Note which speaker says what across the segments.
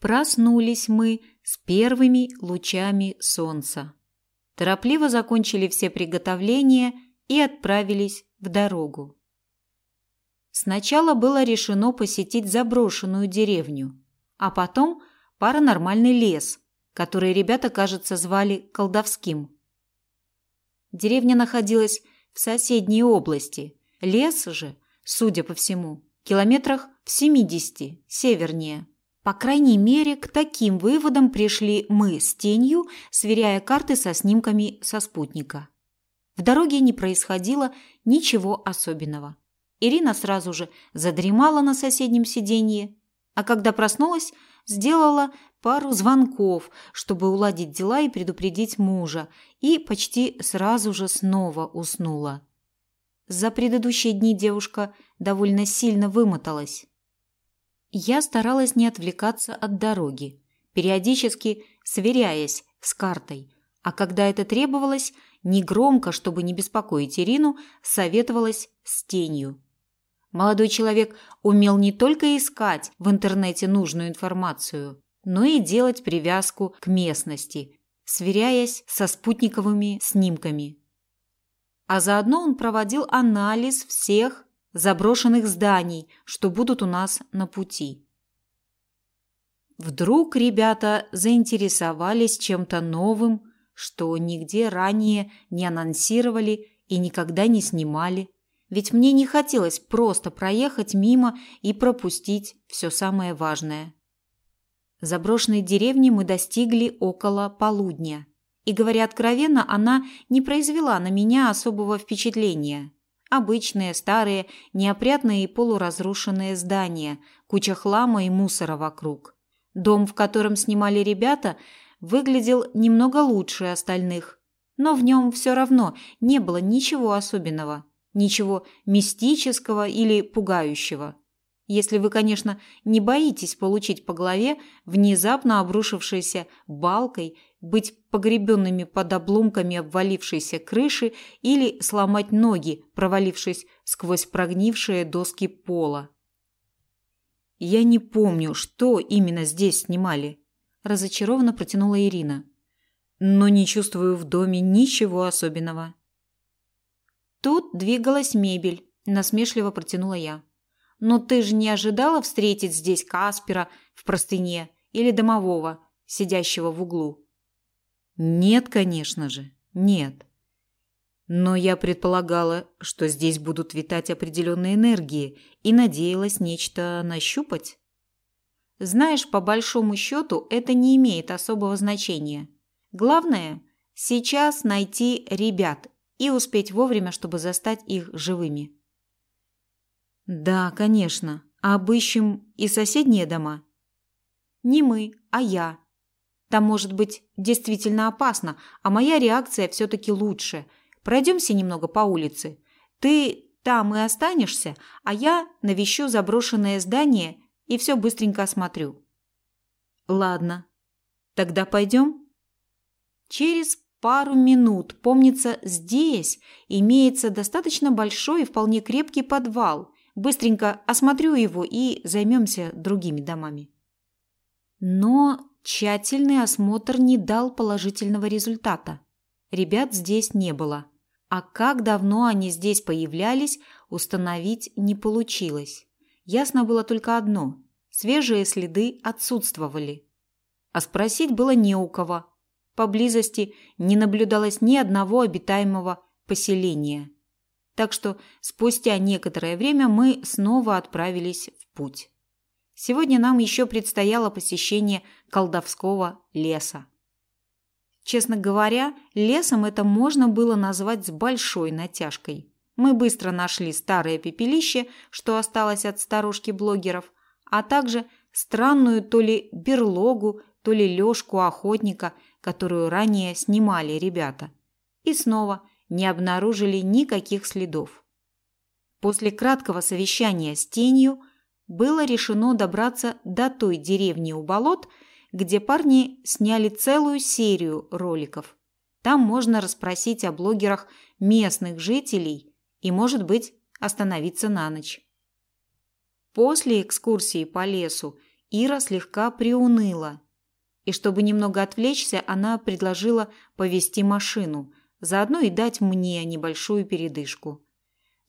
Speaker 1: Проснулись мы с первыми лучами солнца. Торопливо закончили все приготовления и отправились в дорогу. Сначала было решено посетить заброшенную деревню, а потом паранормальный лес, который ребята, кажется, звали колдовским. Деревня находилась в соседней области, лес же, судя по всему, километрах в 70 севернее. По крайней мере, к таким выводам пришли мы с тенью, сверяя карты со снимками со спутника. В дороге не происходило ничего особенного. Ирина сразу же задремала на соседнем сиденье, а когда проснулась, сделала пару звонков, чтобы уладить дела и предупредить мужа, и почти сразу же снова уснула. За предыдущие дни девушка довольно сильно вымоталась. Я старалась не отвлекаться от дороги, периодически сверяясь с картой, а когда это требовалось, негромко, чтобы не беспокоить Ирину, советовалась с тенью. Молодой человек умел не только искать в интернете нужную информацию, но и делать привязку к местности, сверяясь со спутниковыми снимками. А заодно он проводил анализ всех заброшенных зданий, что будут у нас на пути. Вдруг ребята заинтересовались чем-то новым, что нигде ранее не анонсировали и никогда не снимали. Ведь мне не хотелось просто проехать мимо и пропустить все самое важное. Заброшенной деревни мы достигли около полудня. И, говоря откровенно, она не произвела на меня особого впечатления. Обычные, старые, неопрятные и полуразрушенные здания, куча хлама и мусора вокруг. Дом, в котором снимали ребята, выглядел немного лучше остальных, но в нем все равно не было ничего особенного, ничего мистического или пугающего. Если вы, конечно, не боитесь получить по голове внезапно обрушившейся балкой быть погребенными под обломками обвалившейся крыши или сломать ноги, провалившись сквозь прогнившие доски пола. Я не помню, что именно здесь снимали, разочарованно протянула Ирина. Но не чувствую в доме ничего особенного. Тут двигалась мебель, насмешливо протянула я. Но ты же не ожидала встретить здесь Каспера в простыне или домового, сидящего в углу? Нет, конечно же, нет. Но я предполагала, что здесь будут витать определенные энергии и надеялась нечто нащупать. Знаешь, по большому счету это не имеет особого значения. Главное – сейчас найти ребят и успеть вовремя, чтобы застать их живыми. Да, конечно. А обыщем и соседние дома? Не мы, а я, там может быть действительно опасно, а моя реакция все-таки лучше. Пройдемся немного по улице. Ты там и останешься, а я навещу заброшенное здание и все быстренько осмотрю. Ладно. Тогда пойдем? Через пару минут, помнится, здесь имеется достаточно большой и вполне крепкий подвал. Быстренько осмотрю его и займемся другими домами. Но Тщательный осмотр не дал положительного результата. Ребят здесь не было. А как давно они здесь появлялись, установить не получилось. Ясно было только одно – свежие следы отсутствовали. А спросить было не у кого. Поблизости не наблюдалось ни одного обитаемого поселения. Так что спустя некоторое время мы снова отправились в путь. Сегодня нам еще предстояло посещение колдовского леса. Честно говоря, лесом это можно было назвать с большой натяжкой. Мы быстро нашли старое пепелище, что осталось от старушки блогеров, а также странную то ли берлогу, то ли лёжку охотника, которую ранее снимали ребята. И снова не обнаружили никаких следов. После краткого совещания с тенью было решено добраться до той деревни у болот, где парни сняли целую серию роликов. Там можно расспросить о блогерах местных жителей и, может быть, остановиться на ночь. После экскурсии по лесу Ира слегка приуныла. И чтобы немного отвлечься, она предложила повести машину, заодно и дать мне небольшую передышку.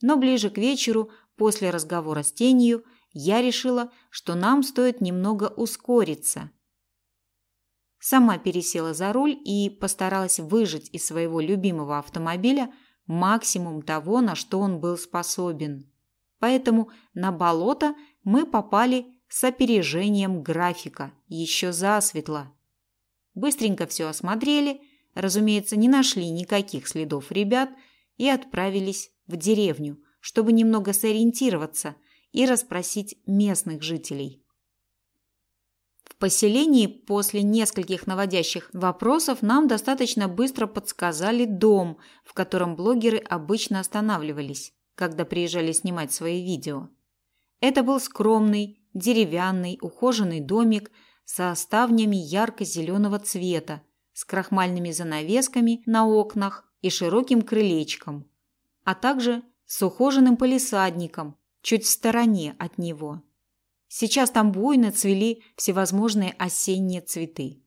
Speaker 1: Но ближе к вечеру, после разговора с тенью, я решила, что нам стоит немного ускориться. Сама пересела за руль и постаралась выжать из своего любимого автомобиля максимум того, на что он был способен. Поэтому на болото мы попали с опережением графика, еще засветло. Быстренько все осмотрели, разумеется, не нашли никаких следов ребят и отправились в деревню, чтобы немного сориентироваться и расспросить местных жителей. В поселении после нескольких наводящих вопросов нам достаточно быстро подсказали дом, в котором блогеры обычно останавливались, когда приезжали снимать свои видео. Это был скромный, деревянный, ухоженный домик со ставнями ярко-зеленого цвета, с крахмальными занавесками на окнах и широким крылечком, а также с ухоженным полисадником чуть в стороне от него. Сейчас там буйно цвели всевозможные осенние цветы.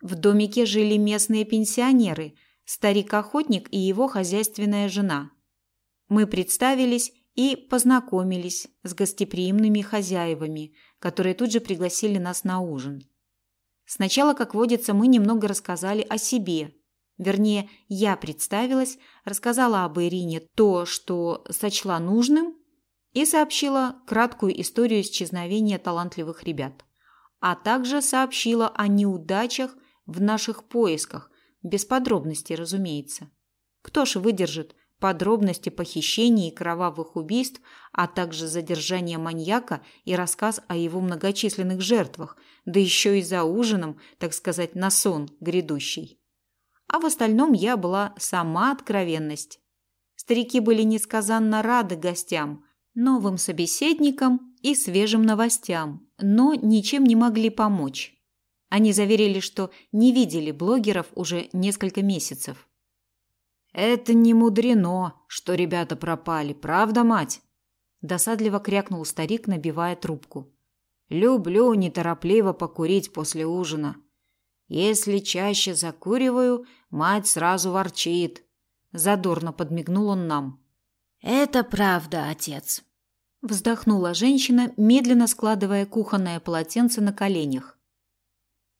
Speaker 1: В домике жили местные пенсионеры, старик-охотник и его хозяйственная жена. Мы представились и познакомились с гостеприимными хозяевами, которые тут же пригласили нас на ужин. Сначала, как водится, мы немного рассказали о себе, Вернее, я представилась, рассказала об Ирине то, что сочла нужным, и сообщила краткую историю исчезновения талантливых ребят. А также сообщила о неудачах в наших поисках, без подробностей, разумеется. Кто ж выдержит подробности похищений и кровавых убийств, а также задержания маньяка и рассказ о его многочисленных жертвах, да еще и за ужином, так сказать, на сон грядущий а в остальном я была сама откровенность. Старики были несказанно рады гостям, новым собеседникам и свежим новостям, но ничем не могли помочь. Они заверили, что не видели блогеров уже несколько месяцев. «Это не мудрено, что ребята пропали, правда, мать?» Досадливо крякнул старик, набивая трубку. «Люблю неторопливо покурить после ужина. Если чаще закуриваю, мать сразу ворчит. Задорно подмигнул он нам. Это правда, отец. Вздохнула женщина, медленно складывая кухонное полотенце на коленях.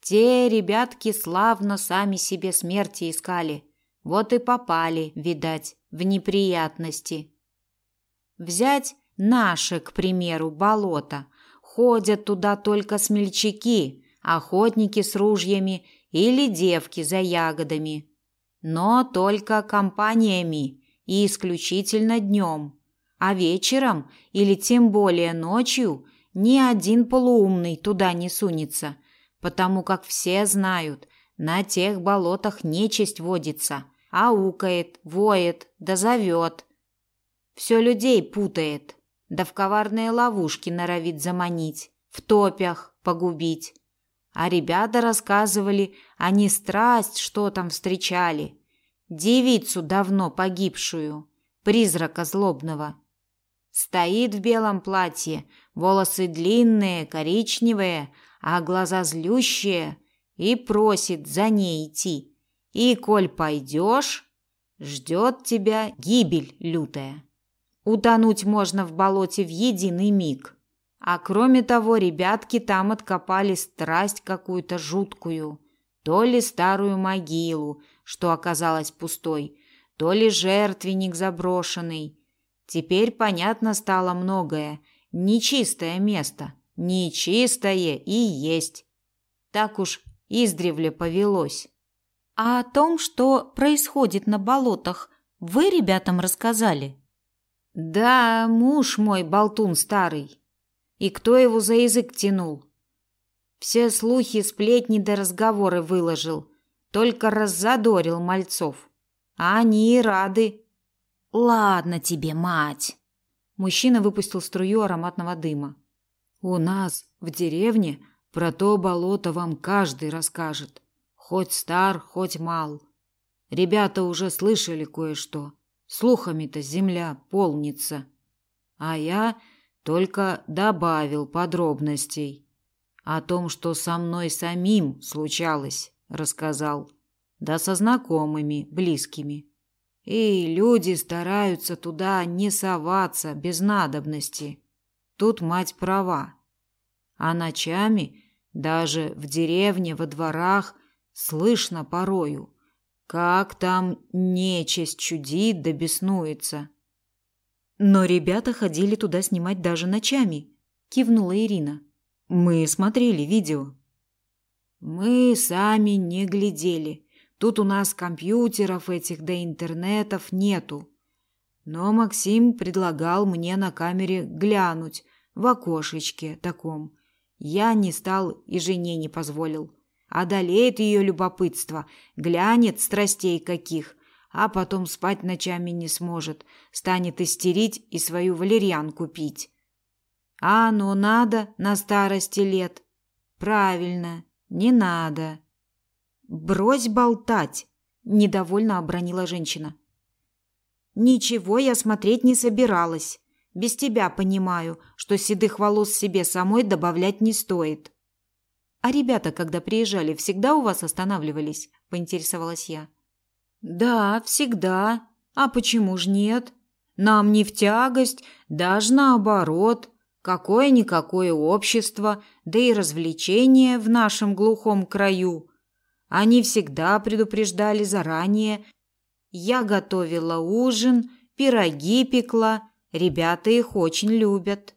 Speaker 1: Те ребятки славно сами себе смерти искали. Вот и попали, видать, в неприятности. Взять наше, к примеру, болото. Ходят туда только смельчаки, охотники с ружьями или девки за ягодами. Но только компаниями и исключительно днем. А вечером или тем более ночью ни один полуумный туда не сунется, потому как все знают, на тех болотах нечисть водится, аукает, воет, да зовет. Все людей путает, да в коварные ловушки норовит заманить, в топях погубить. А ребята рассказывали, они страсть что там встречали. Девицу давно погибшую, призрака злобного. Стоит в белом платье, волосы длинные, коричневые, а глаза злющие, и просит за ней идти. И коль пойдешь, ждет тебя гибель лютая. Утонуть можно в болоте в единый миг. А кроме того, ребятки там откопали страсть какую-то жуткую. То ли старую могилу, что оказалась пустой, то ли жертвенник заброшенный. Теперь понятно стало многое. Нечистое место. Нечистое и есть. Так уж издревле повелось. А о том, что происходит на болотах, вы ребятам рассказали? Да, муж мой болтун старый. И кто его за язык тянул? Все слухи, сплетни да разговоры выложил. Только раззадорил мальцов. А они и рады. Ладно тебе, мать. Мужчина выпустил струю ароматного дыма. У нас в деревне про то болото вам каждый расскажет. Хоть стар, хоть мал. Ребята уже слышали кое-что. Слухами-то земля полнится. А я
Speaker 2: только добавил подробностей о том, что со мной самим случалось, рассказал, да со знакомыми, близкими. И люди стараются туда не соваться без надобности. Тут мать права. А ночами даже в деревне во дворах слышно порою, как там нечисть чудит да беснуется.
Speaker 1: Но ребята ходили туда снимать даже ночами, кивнула Ирина. Мы смотрели видео.
Speaker 2: Мы сами не глядели. Тут у нас компьютеров этих да интернетов нету. Но Максим предлагал мне на камере глянуть в окошечке таком. Я не стал и жене не позволил. Одолеет ее любопытство, глянет страстей каких, а потом спать ночами не сможет, станет истерить и свою валерьянку пить. А оно надо на старости лет. Правильно, не надо.
Speaker 1: Брось болтать, недовольно обронила женщина. Ничего я смотреть не собиралась. Без тебя понимаю, что седых волос себе самой добавлять не стоит. А ребята, когда приезжали, всегда у вас останавливались? поинтересовалась я.
Speaker 2: Да, всегда. А почему ж нет? Нам не в тягость, даже наоборот. Какое-никакое общество, да и развлечения в нашем глухом краю. Они всегда предупреждали заранее. Я готовила ужин, пироги пекла, ребята их очень любят.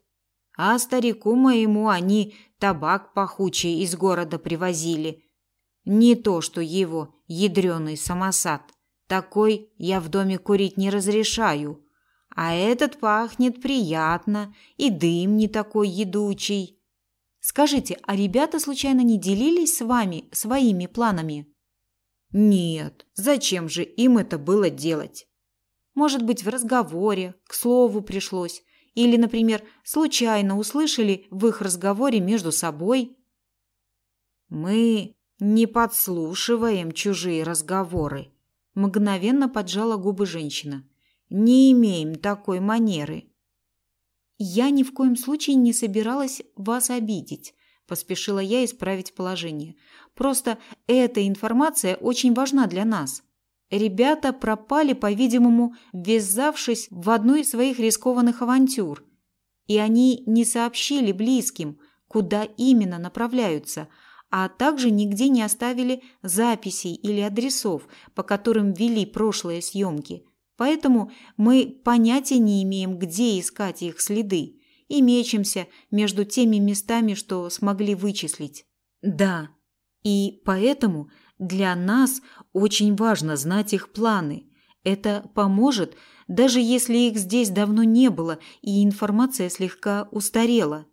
Speaker 2: А старику моему они табак пахучий из города привозили. Не то, что его ядреный самосад. Такой я в доме курить не разрешаю. А этот пахнет приятно, и дым не такой едучий.
Speaker 1: Скажите, а ребята случайно не делились с вами своими планами?
Speaker 2: Нет, зачем же им это было делать?
Speaker 1: Может быть, в разговоре, к слову пришлось. Или, например, случайно услышали в их разговоре между собой.
Speaker 2: Мы не подслушиваем чужие разговоры. Мгновенно поджала губы женщина. Не имеем такой манеры.
Speaker 1: Я ни в коем случае не собиралась вас обидеть, поспешила я исправить положение. Просто эта информация очень важна для нас. Ребята пропали, по-видимому, ввязавшись в одну из своих рискованных авантюр. И они не сообщили близким, куда именно направляются, а также нигде не оставили записей или адресов, по которым вели прошлые съемки. Поэтому мы понятия не имеем, где искать их следы, и мечемся между теми местами, что смогли вычислить.
Speaker 2: Да, и поэтому для нас очень важно знать их планы. Это поможет, даже если их здесь давно не было и информация слегка устарела,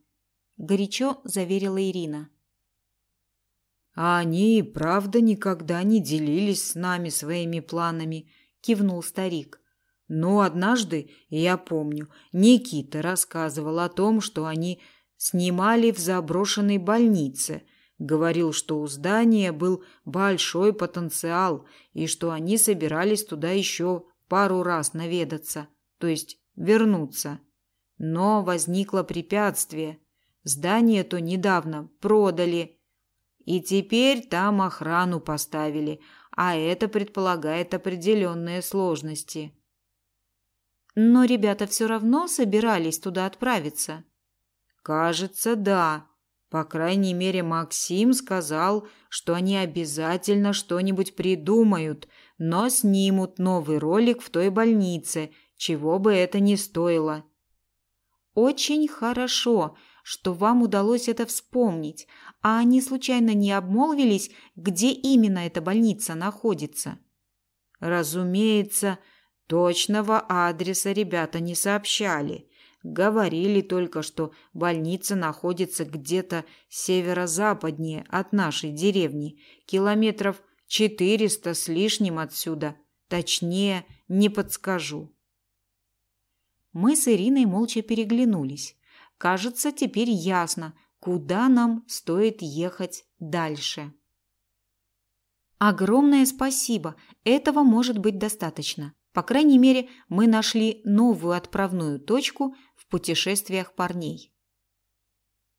Speaker 2: горячо заверила Ирина. А они правда никогда не делились с нами своими планами, кивнул старик. Но однажды, я помню, Никита рассказывал о том, что они снимали в заброшенной больнице – Говорил, что у здания был большой потенциал и что они собирались туда еще пару раз наведаться, то есть вернуться. Но возникло препятствие. Здание то недавно продали, и теперь там охрану поставили, а это предполагает определенные сложности.
Speaker 1: Но ребята все равно собирались туда отправиться.
Speaker 2: Кажется, да. По крайней мере, Максим сказал, что они обязательно что-нибудь придумают, но снимут новый ролик в той больнице, чего бы это ни стоило.
Speaker 1: Очень хорошо, что вам удалось это вспомнить. А они случайно не обмолвились, где именно эта больница находится?
Speaker 2: Разумеется, точного адреса ребята не сообщали. Говорили только, что больница находится где-то северо-западнее от нашей деревни, километров четыреста с лишним отсюда. Точнее, не подскажу.
Speaker 1: Мы с Ириной молча переглянулись. Кажется, теперь ясно, куда нам стоит ехать дальше. Огромное спасибо. Этого может быть достаточно По крайней мере, мы нашли новую отправную точку в путешествиях парней.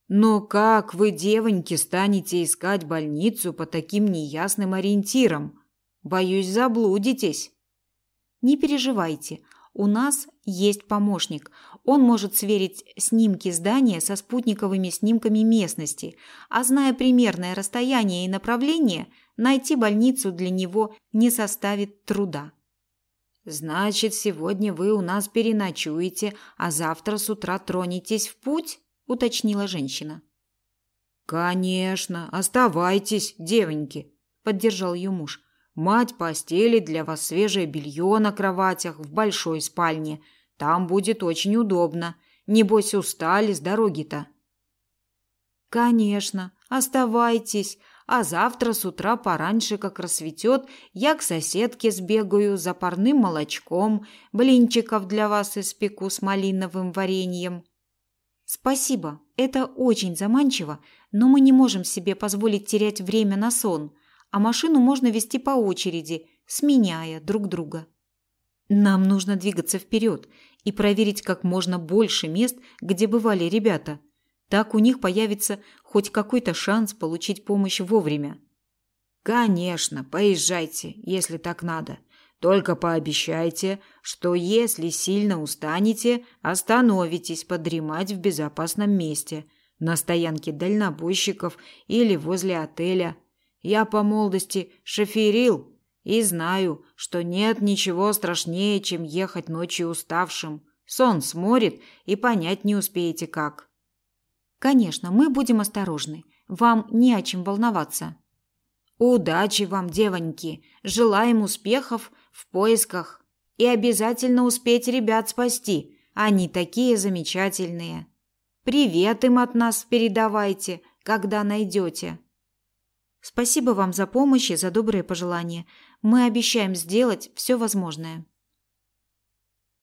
Speaker 2: Но как вы, девоньки, станете искать больницу по таким неясным ориентирам? Боюсь, заблудитесь.
Speaker 1: Не переживайте, у нас есть помощник. Он может сверить снимки здания со спутниковыми снимками местности, а зная примерное расстояние и направление, найти больницу для него не составит труда.
Speaker 2: Значит, сегодня вы у нас переночуете, а завтра с утра тронетесь в путь? уточнила женщина. Конечно, оставайтесь, девоньки, поддержал ее муж. Мать постели для вас свежее белье на кроватях в большой спальне. Там будет очень удобно. Небось устали с дороги-то.
Speaker 1: Конечно, оставайтесь, а завтра с утра пораньше, как рассветет, я к соседке сбегаю за парным молочком, блинчиков для вас испеку с малиновым вареньем. Спасибо, это очень заманчиво, но мы не можем себе позволить терять время на сон, а машину можно вести по очереди, сменяя друг друга. Нам нужно двигаться вперед и проверить как можно больше мест, где бывали ребята. Так у них появится хоть какой-то шанс получить помощь вовремя.
Speaker 2: Конечно, поезжайте, если так надо. Только пообещайте, что если сильно устанете, остановитесь подремать в безопасном месте, на стоянке дальнобойщиков или возле отеля. Я по молодости шоферил и знаю, что нет ничего страшнее, чем ехать ночью уставшим. Сон сморит, и понять не успеете как.
Speaker 1: Конечно, мы будем осторожны. Вам не о чем волноваться.
Speaker 2: Удачи вам, девоньки. Желаем успехов в поисках и обязательно успеть ребят спасти. Они такие замечательные. Привет им от нас передавайте, когда найдете.
Speaker 1: Спасибо вам за помощь и за добрые пожелания. Мы обещаем сделать все возможное.